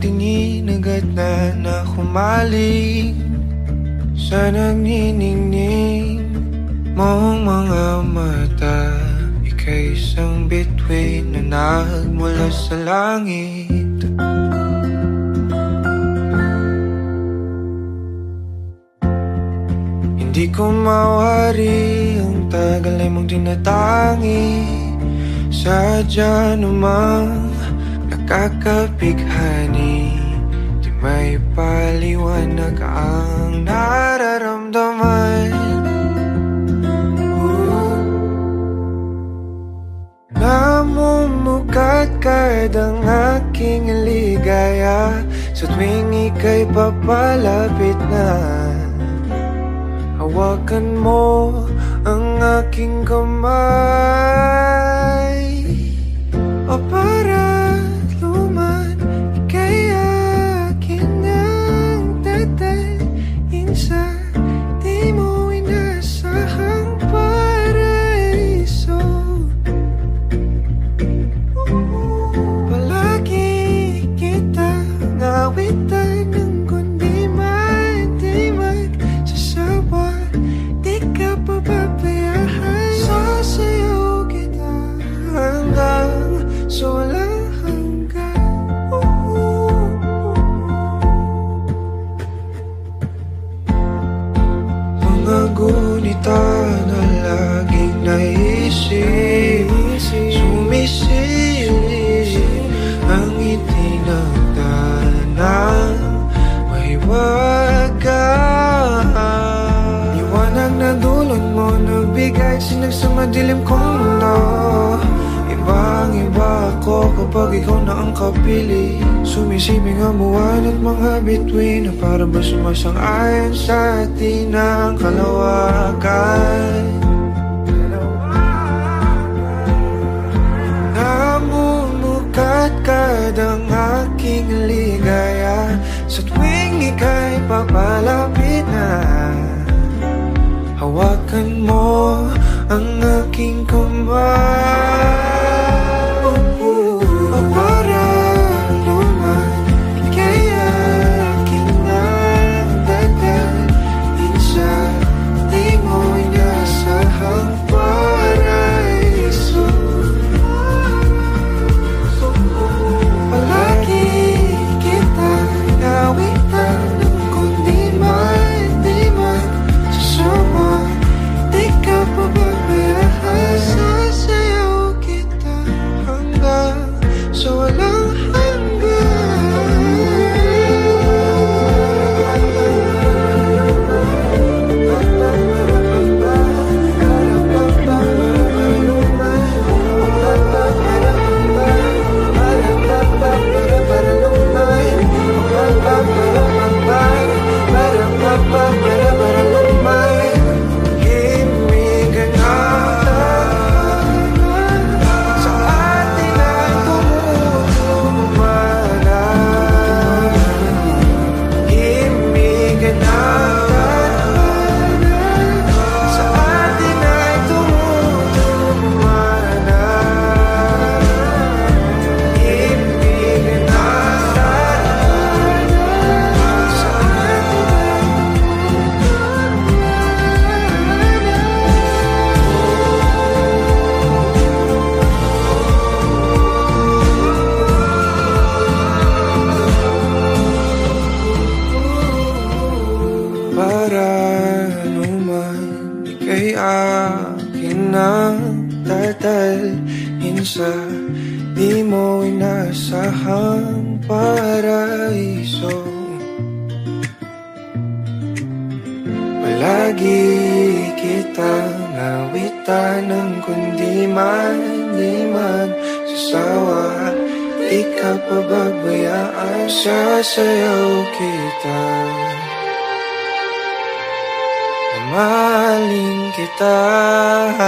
tingin agad na na humaling Sa nagniningning mong mga mata Ika'y isang bituin na nagmula sa langit. Hindi ko mawari ang tagal ay mong tinatangi Sadya namang nakakapighani Di may paliwanag ang nararamdaman. Ooh. Namumukat kahit ang aking ligaya Sa tuwing ika'y papalapit na. Hawakan mo ang aking kamay naisip Sumisilip ang itinagdanang may wagas Liwanag na dulot mo Nagbigay sinag sa madilim kong mundo. Ibang iba ako kapag ikaw na ang kapili. Sumisibing ang buwan at mga bituin Na para ba sumasang-ayon sa atin ang kalawakan Namumukat kadang aking ligaya. Sa tuwing ika'y papalapit na Hawakan mo ang aking kamay tatalhin sa Di mo inasahang paraiso. Palagi kita nawitan ng kundi man Di man sasawa. Di ka pababayaan Sasayaw kita Mahalin kita. Hanggang sa